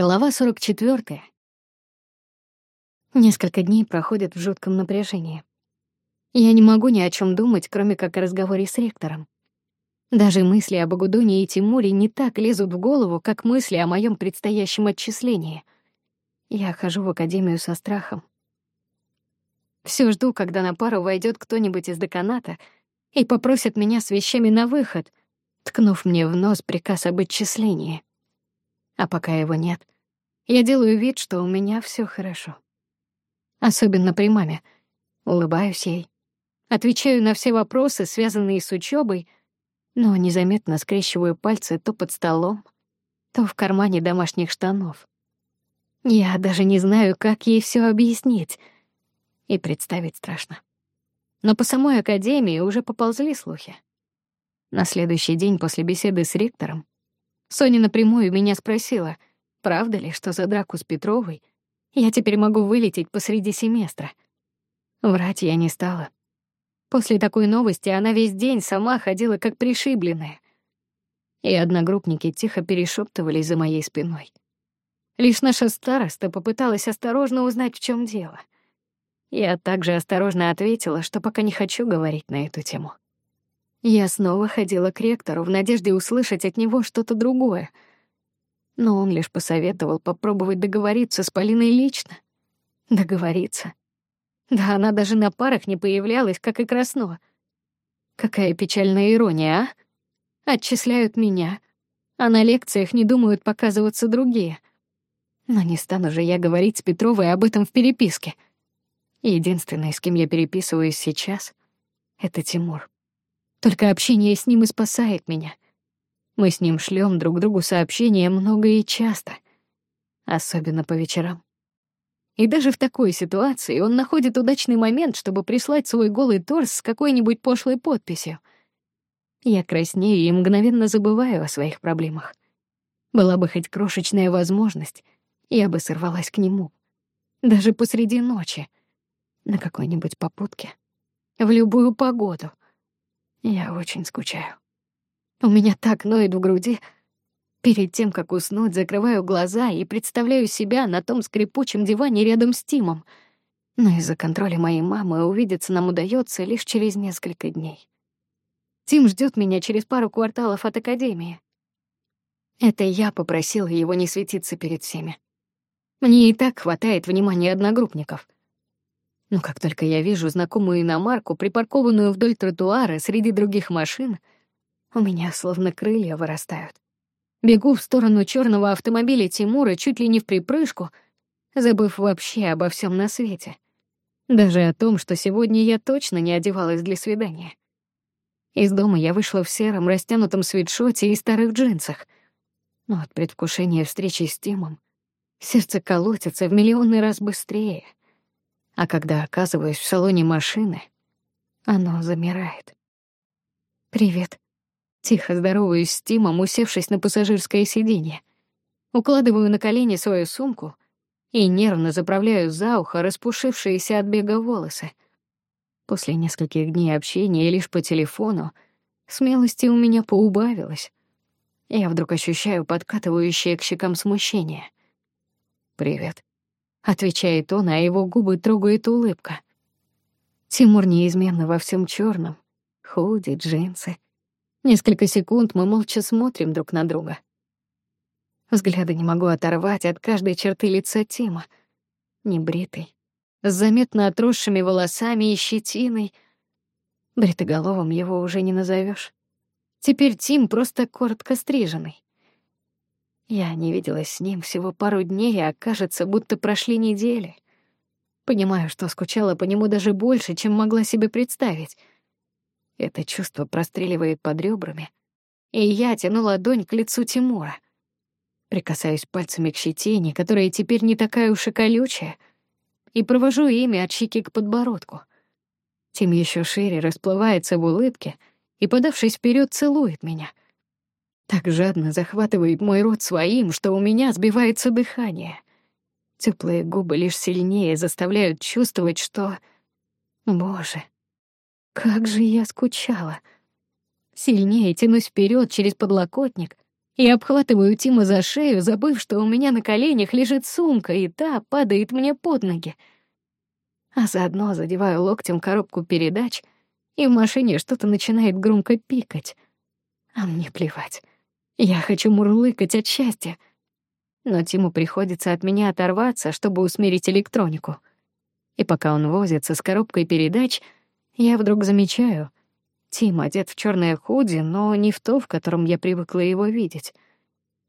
Глава 44. Несколько дней проходят в жутком напряжении. Я не могу ни о чем думать, кроме как о разговоре с ректором. Даже мысли об Агудоне и Тимуре не так лезут в голову, как мысли о моем предстоящем отчислении. Я хожу в академию со страхом. Все жду, когда на пару войдет кто-нибудь из деканата и попросит меня с вещами на выход, ткнув мне в нос приказ об отчислении. А пока его нет, я делаю вид, что у меня все хорошо. Особенно при маме. Улыбаюсь ей. Отвечаю на все вопросы, связанные с учебой, но незаметно скрещиваю пальцы то под столом, то в кармане домашних штанов. Я даже не знаю, как ей все объяснить. И представить страшно. Но по самой академии уже поползли слухи. На следующий день после беседы с ректором Соня напрямую меня спросила, правда ли, что за драку с Петровой я теперь могу вылететь посреди семестра. Врать я не стала. После такой новости она весь день сама ходила как пришибленная. И одногруппники тихо перешептывались за моей спиной. Лишь наша староста попыталась осторожно узнать, в чем дело. Я также осторожно ответила, что пока не хочу говорить на эту тему. Я снова ходила к ректору в надежде услышать от него что-то другое. Но он лишь посоветовал попробовать договориться с Полиной лично. Договориться. Да она даже на парах не появлялась, как и Красно. Какая печальная ирония, а? Отчисляют меня, а на лекциях не думают показываться другие. Но не стану же я говорить с Петровой об этом в переписке. Единственный, с кем я переписываюсь сейчас, — это Тимур. Только общение с ним и спасает меня. Мы с ним шлем друг другу сообщения много и часто, особенно по вечерам. И даже в такой ситуации он находит удачный момент, чтобы прислать свой голый торс с какой-нибудь пошлой подписью. Я краснею и мгновенно забываю о своих проблемах. Была бы хоть крошечная возможность, я бы сорвалась к нему. Даже посреди ночи. На какой-нибудь попутке. В любую погоду. Я очень скучаю. У меня так ноет в груди. Перед тем, как уснуть, закрываю глаза и представляю себя на том скрипучем диване рядом с Тимом. Но из-за контроля моей мамы увидеться нам удается лишь через несколько дней. Тим ждет меня через пару кварталов от академии. Это я попросила его не светиться перед всеми. Мне и так хватает внимания одногруппников — но как только я вижу знакомую иномарку, припаркованную вдоль тротуара среди других машин, у меня словно крылья вырастают. Бегу в сторону черного автомобиля Тимура чуть ли не в припрыжку, забыв вообще обо всем на свете. Даже о том, что сегодня я точно не одевалась для свидания. Из дома я вышла в сером растянутом свитшоте и старых джинсах. Но от предвкушения встречи с Тимом сердце колотится в миллионный раз быстрее — а когда оказываюсь в салоне машины, оно замирает. «Привет». Тихо здороваюсь с Тимом, усевшись на пассажирское сиденье. Укладываю на колени свою сумку и нервно заправляю за ухо распушившиеся от бега волосы. После нескольких дней общения лишь по телефону смелости у меня поубавилось. Я вдруг ощущаю подкатывающее к щекам смущение. «Привет», отвечает он, а его губы трогает улыбка. Тимур неизменно во всем черном, худи, джинсы. Несколько секунд мы молча смотрим друг на друга. Взгляда не могу оторвать от каждой черты лица Тима. Небритый, с заметно отросшими волосами и щетиной. Бритоголовым его уже не назовешь. Теперь Тим просто коротко стриженный. Я не виделась с ним всего пару дней, а кажется, будто прошли недели. Понимаю, что скучала по нему даже больше, чем могла себе представить. Это чувство простреливает под ребрами, и я тяну ладонь к лицу Тимура. Прикасаюсь пальцами к щетине, которая теперь не такая уж и колючая, и провожу ими от щеки к подбородку. Тим еще шире расплывается в улыбке и, подавшись вперед, целует меня — так жадно захватывает мой рот своим, что у меня сбивается дыхание. Теплые губы лишь сильнее заставляют чувствовать, что... Боже, как же я скучала. Сильнее тянусь вперед через подлокотник и обхватываю Тима за шею, забыв, что у меня на коленях лежит сумка, и та падает мне под ноги. А заодно задеваю локтем коробку передач, и в машине что-то начинает громко пикать. А мне плевать. Я хочу мурлыкать от счастья. Но Тиму приходится от меня оторваться, чтобы усмирить электронику. И пока он возится с коробкой передач, я вдруг замечаю, Тим одет в черное худи, но не в то, в котором я привыкла его видеть.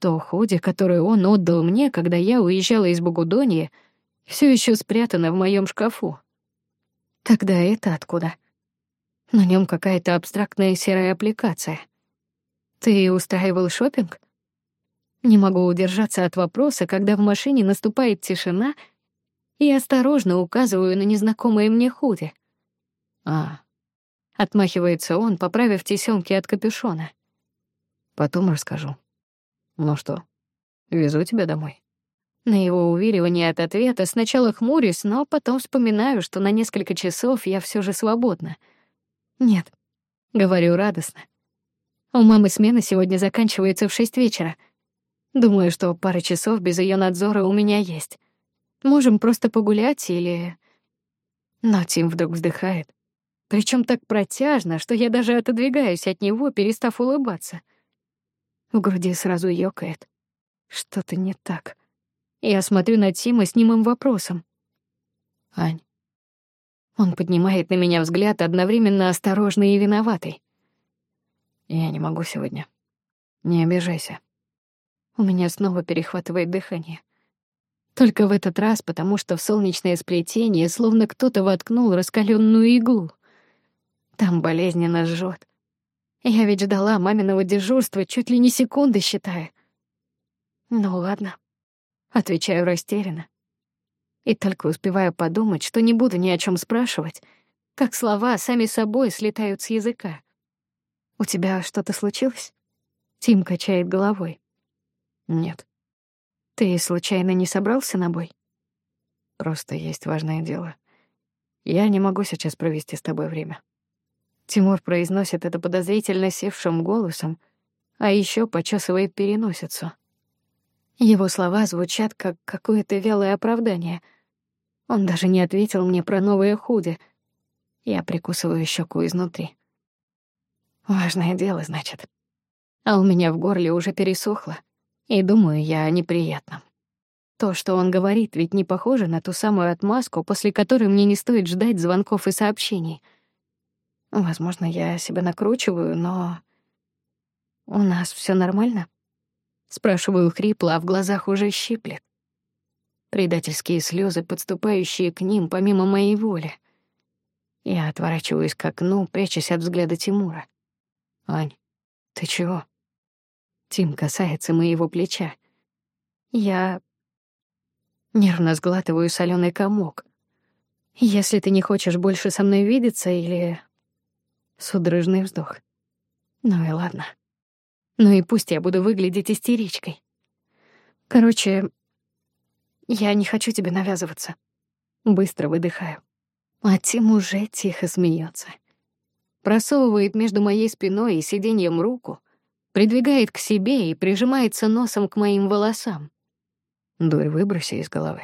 То худи, которое он отдал мне, когда я уезжала из Богудонья, все еще спрятано в моем шкафу. Тогда это откуда? На нем какая-то абстрактная серая аппликация. Ты устраивал шопинг? Не могу удержаться от вопроса, когда в машине наступает тишина, и осторожно указываю на незнакомое мне худи. А, Отмахивается он, поправив тесёмки от капюшона. Потом расскажу. Ну что, везу тебя домой. На его увиливание от ответа сначала хмурюсь, но потом вспоминаю, что на несколько часов я все же свободна. Нет, говорю радостно. У мамы смена сегодня заканчивается в шесть вечера. Думаю, что пара часов без ее надзора у меня есть. Можем просто погулять или... Но Тим вдруг вздыхает. Причем так протяжно, что я даже отодвигаюсь от него, перестав улыбаться. В груди сразу ёкает. Что-то не так. Я смотрю на Тима с немым вопросом. «Ань». Он поднимает на меня взгляд, одновременно осторожный и виноватый. «Я не могу сегодня. Не обижайся». У меня снова перехватывает дыхание. Только в этот раз, потому что в солнечное сплетение словно кто-то воткнул раскаленную иглу. Там болезненно жжет. Я ведь ждала маминого дежурства чуть ли не секунды, считая. Ну ладно, отвечаю растерянно. И только успеваю подумать, что не буду ни о чем спрашивать, как слова сами собой слетают с языка. У тебя что-то случилось? Тим качает головой. Нет. Ты случайно не собрался на бой? Просто есть важное дело. Я не могу сейчас провести с тобой время. Тимур произносит это подозрительно севшим голосом, а еще почесывает переносицу. Его слова звучат как какое-то вялое оправдание. Он даже не ответил мне про новое худи. Я прикусываю щеку изнутри. Важное дело, значит. А у меня в горле уже пересохло, и думаю я о неприятном. То, что он говорит, ведь не похоже на ту самую отмазку, после которой мне не стоит ждать звонков и сообщений — Возможно, я себя накручиваю, но... «У нас все нормально?» Спрашиваю хрипло, а в глазах уже щиплет. Предательские слезы, подступающие к ним помимо моей воли. Я отворачиваюсь к окну, прячась от взгляда Тимура. «Ань, ты чего?» Тим касается моего плеча. Я нервно сглатываю соленый комок. Если ты не хочешь больше со мной видеться или Судорожный вздох. Ну и ладно. Ну и пусть я буду выглядеть истеричкой. Короче, я не хочу тебе навязываться. Быстро выдыхаю. А Тим уже тихо смеется. Просовывает между моей спиной и сиденьем руку, придвигает к себе и прижимается носом к моим волосам. Дурь выброси из головы.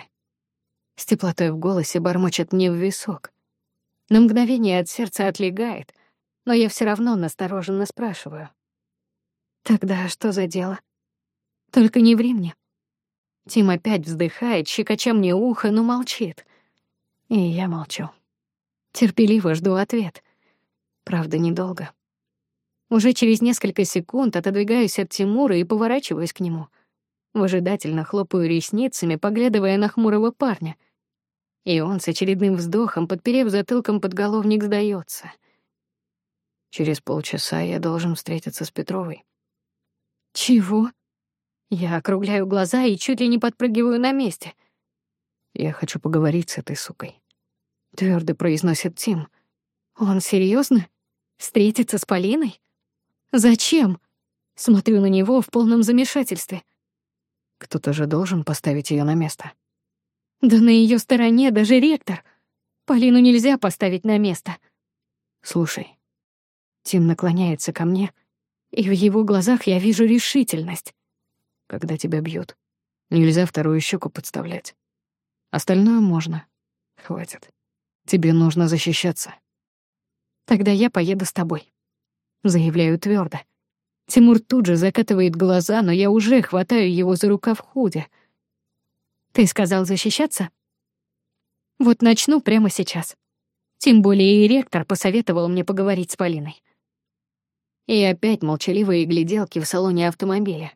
С теплотой в голосе бормочет мне в висок. На мгновение от сердца отлегает, но я все равно настороженно спрашиваю. Тогда что за дело? Только не ври мне. Тим опять вздыхает, щекоча мне ухо, но молчит. И я молчу. Терпеливо жду ответ. Правда, недолго. Уже через несколько секунд отодвигаюсь от Тимура и поворачиваюсь к нему. Выжидательно хлопаю ресницами, поглядывая на хмурого парня. И он с очередным вздохом, подперев затылком подголовник, сдается — Через полчаса я должен встретиться с Петровой. Чего? Я округляю глаза и чуть ли не подпрыгиваю на месте. Я хочу поговорить с этой сукой. Твердо произносит Тим. Он серьезно? Встретиться с Полиной? Зачем? Смотрю на него в полном замешательстве. Кто-то же должен поставить ее на место. Да на ее стороне даже ректор. Полину нельзя поставить на место. Слушай, Тим наклоняется ко мне, и в его глазах я вижу решительность. Когда тебя бьют, нельзя вторую щеку подставлять. Остальное можно. Хватит. Тебе нужно защищаться. Тогда я поеду с тобой. Заявляю твердо. Тимур тут же закатывает глаза, но я уже хватаю его за рукав худи. Ты сказал защищаться? Вот начну прямо сейчас. Тем более и ректор посоветовал мне поговорить с Полиной. И опять молчаливые гляделки в салоне автомобиля.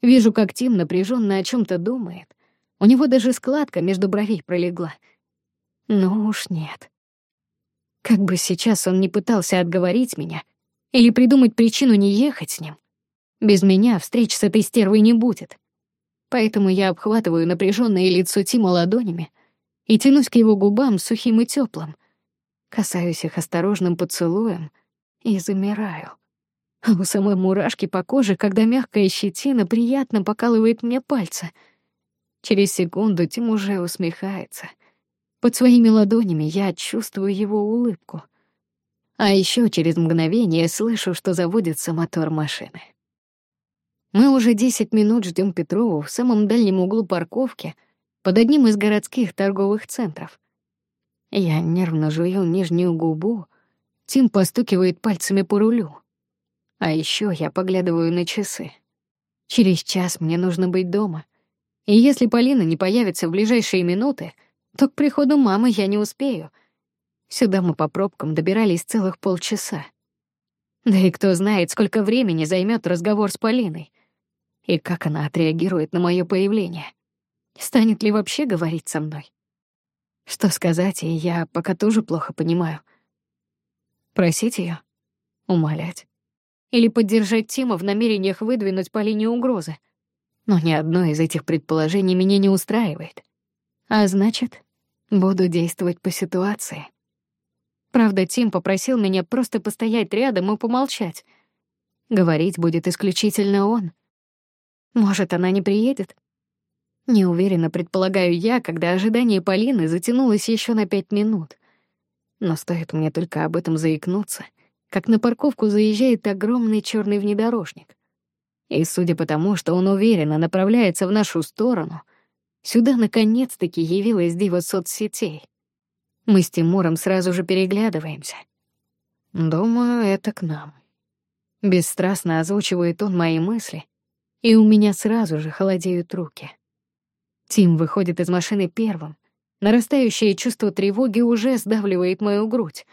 Вижу, как Тим напряженно о чем то думает. У него даже складка между бровей пролегла. Ну уж нет. Как бы сейчас он не пытался отговорить меня или придумать причину не ехать с ним. Без меня встреч с этой стервой не будет. Поэтому я обхватываю напряженное лицо Тима ладонями и тянусь к его губам сухим и теплым, касаюсь их осторожным поцелуем и замираю. А у самой мурашки по коже, когда мягкая щетина приятно покалывает мне пальцы. Через секунду Тим уже усмехается. Под своими ладонями я чувствую его улыбку. А еще через мгновение слышу, что заводится мотор машины. Мы уже десять минут ждем Петрову в самом дальнем углу парковки под одним из городских торговых центров. Я нервно жую нижнюю губу, Тим постукивает пальцами по рулю. А еще я поглядываю на часы. Через час мне нужно быть дома. И если Полина не появится в ближайшие минуты, то к приходу мамы я не успею. Сюда мы по пробкам добирались целых полчаса. Да и кто знает, сколько времени займет разговор с Полиной. И как она отреагирует на мое появление. Станет ли вообще говорить со мной? Что сказать, и я пока тоже плохо понимаю. Просить ее, Умолять? Или поддержать Тима в намерениях выдвинуть по линии угрозы? Но ни одно из этих предположений меня не устраивает. А значит, буду действовать по ситуации. Правда, Тим попросил меня просто постоять рядом и помолчать. Говорить будет исключительно он. Может, она не приедет? Неуверенно предполагаю я, когда ожидание Полины затянулось еще на пять минут. Но стоит мне только об этом заикнуться, как на парковку заезжает огромный черный внедорожник. И судя по тому, что он уверенно направляется в нашу сторону, сюда наконец-таки явилась дива соцсетей. Мы с Тимуром сразу же переглядываемся. Думаю, это к нам. Бесстрастно озвучивает он мои мысли, и у меня сразу же холодеют руки. Тим выходит из машины первым. Нарастающее чувство тревоги уже сдавливает мою грудь.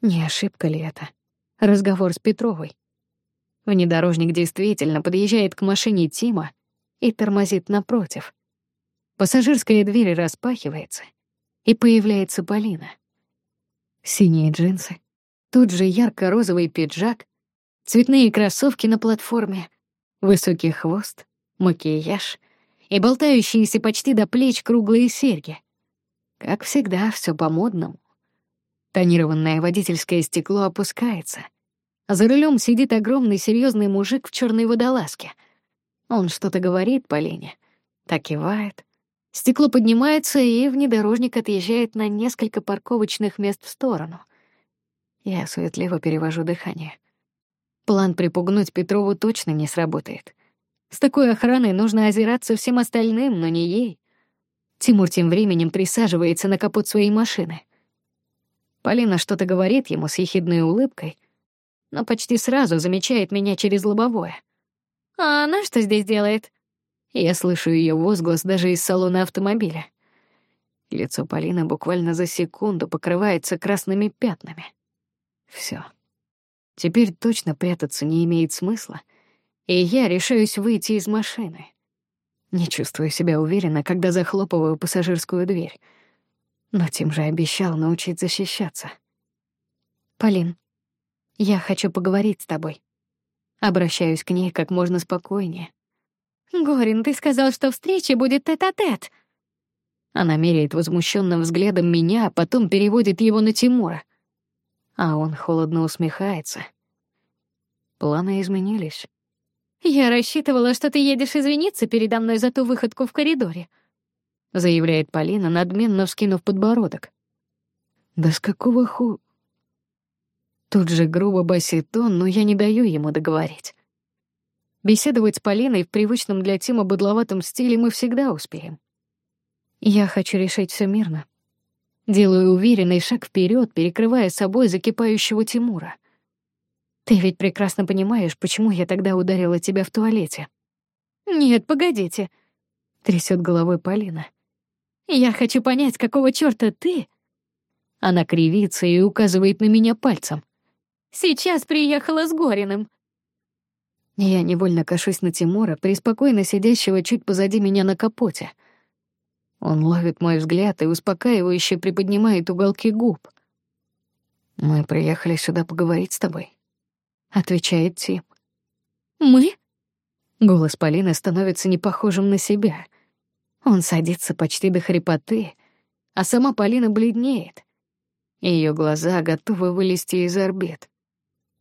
Не ошибка ли это? Разговор с Петровой. Внедорожник действительно подъезжает к машине Тима и тормозит напротив. Пассажирская дверь распахивается, и появляется Полина. Синие джинсы, тут же ярко-розовый пиджак, цветные кроссовки на платформе, высокий хвост, макияж — и болтающиеся почти до плеч круглые серьги. Как всегда, все по-модному. Тонированное водительское стекло опускается. За рулем сидит огромный серьезный мужик в черной водолазке. Он что-то говорит Полине, так кивает. Стекло поднимается, и внедорожник отъезжает на несколько парковочных мест в сторону. Я суетливо перевожу дыхание. План припугнуть Петрову точно не сработает. С такой охраной нужно озираться всем остальным, но не ей. Тимур тем временем присаживается на капот своей машины. Полина что-то говорит ему с ехидной улыбкой, но почти сразу замечает меня через лобовое. «А она что здесь делает?» Я слышу ее возглас даже из салона автомобиля. Лицо Полины буквально за секунду покрывается красными пятнами. Все. Теперь точно прятаться не имеет смысла — и я решаюсь выйти из машины. Не чувствую себя уверенно, когда захлопываю пассажирскую дверь. Но Тим же обещал научить защищаться. «Полин, я хочу поговорить с тобой». Обращаюсь к ней как можно спокойнее. «Горин, ты сказал, что встреча будет тет-а-тет». -тет. Она меряет возмущенным взглядом меня, а потом переводит его на Тимура. А он холодно усмехается. Планы изменились. «Я рассчитывала, что ты едешь извиниться передо мной за ту выходку в коридоре», — заявляет Полина, надменно вскинув подбородок. «Да с какого ху...» Тут же грубо басит он, но я не даю ему договорить. Беседовать с Полиной в привычном для Тима быдловатом стиле мы всегда успеем. Я хочу решить все мирно. Делаю уверенный шаг вперед, перекрывая собой закипающего Тимура. Ты ведь прекрасно понимаешь, почему я тогда ударила тебя в туалете. Нет, погодите. Трясет головой Полина. Я хочу понять, какого чёрта ты? Она кривится и указывает на меня пальцем. Сейчас приехала с Гориным. Я невольно кашусь на Тимура, преспокойно сидящего чуть позади меня на капоте. Он ловит мой взгляд и успокаивающе приподнимает уголки губ. «Мы приехали сюда поговорить с тобой», — отвечает Тим. «Мы?» Голос Полины становится непохожим на себя. Он садится почти до хрипоты, а сама Полина бледнеет. Ее глаза готовы вылезти из орбит.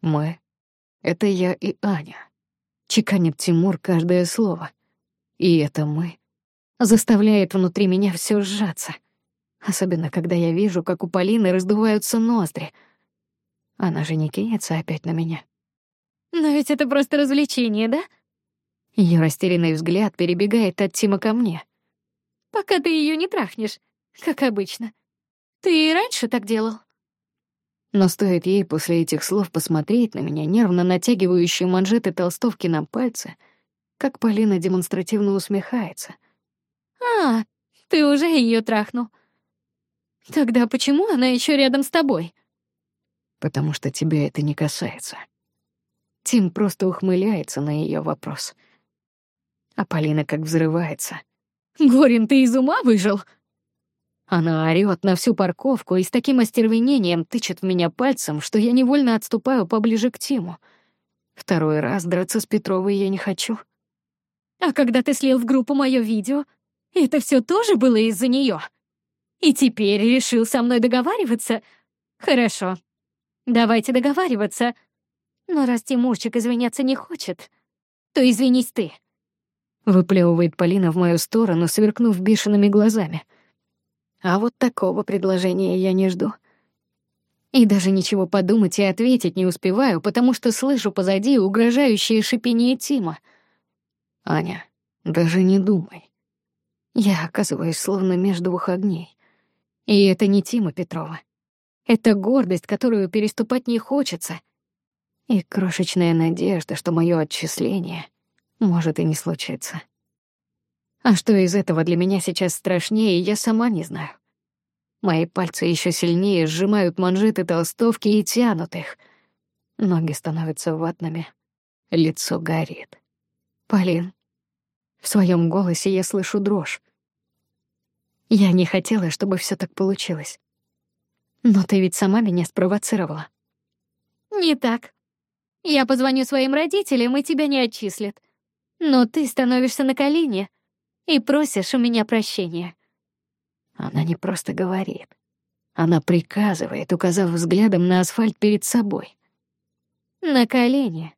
Мы — это я и Аня. Чеканит Тимур каждое слово. И это мы заставляет внутри меня все сжаться. Особенно, когда я вижу, как у Полины раздуваются ноздри. Она же не кинется опять на меня. Но ведь это просто развлечение, да? Ее растерянный взгляд перебегает от Тима ко мне. Пока ты ее не трахнешь, как обычно. Ты и раньше так делал? Но стоит ей после этих слов посмотреть на меня, нервно натягивающие манжеты толстовки на пальцы, как Полина демонстративно усмехается. «А, ты уже ее трахнул. Тогда почему она еще рядом с тобой?» «Потому что тебя это не касается». Тим просто ухмыляется на ее вопрос. А Полина как взрывается. «Горин, ты из ума выжил?» Она орёт на всю парковку и с таким остервенением тычет в меня пальцем, что я невольно отступаю поближе к Тиму. Второй раз драться с Петровой я не хочу. А когда ты слил в группу моё видео, это всё тоже было из-за неё? И теперь решил со мной договариваться? Хорошо. Давайте договариваться. Но раз Тимурчик извиняться не хочет, то извинись ты. Выплевывает Полина в мою сторону, сверкнув бешеными глазами — а вот такого предложения я не жду. И даже ничего подумать и ответить не успеваю, потому что слышу позади угрожающее шипение Тима. «Аня, даже не думай». Я оказываюсь словно между двух огней. И это не Тима Петрова. Это гордость, которую переступать не хочется. И крошечная надежда, что мое отчисление может и не случиться. А что из этого для меня сейчас страшнее, я сама не знаю. Мои пальцы еще сильнее сжимают манжеты толстовки и тянут их. Ноги становятся ватными, лицо горит. Полин. В своем голосе я слышу дрожь. Я не хотела, чтобы все так получилось. Но ты ведь сама меня спровоцировала. Не так. Я позвоню своим родителям, и тебя не отчислят. Но ты становишься на колени, и просишь у меня прощения. Она не просто говорит. Она приказывает, указав взглядом на асфальт перед собой. На колени,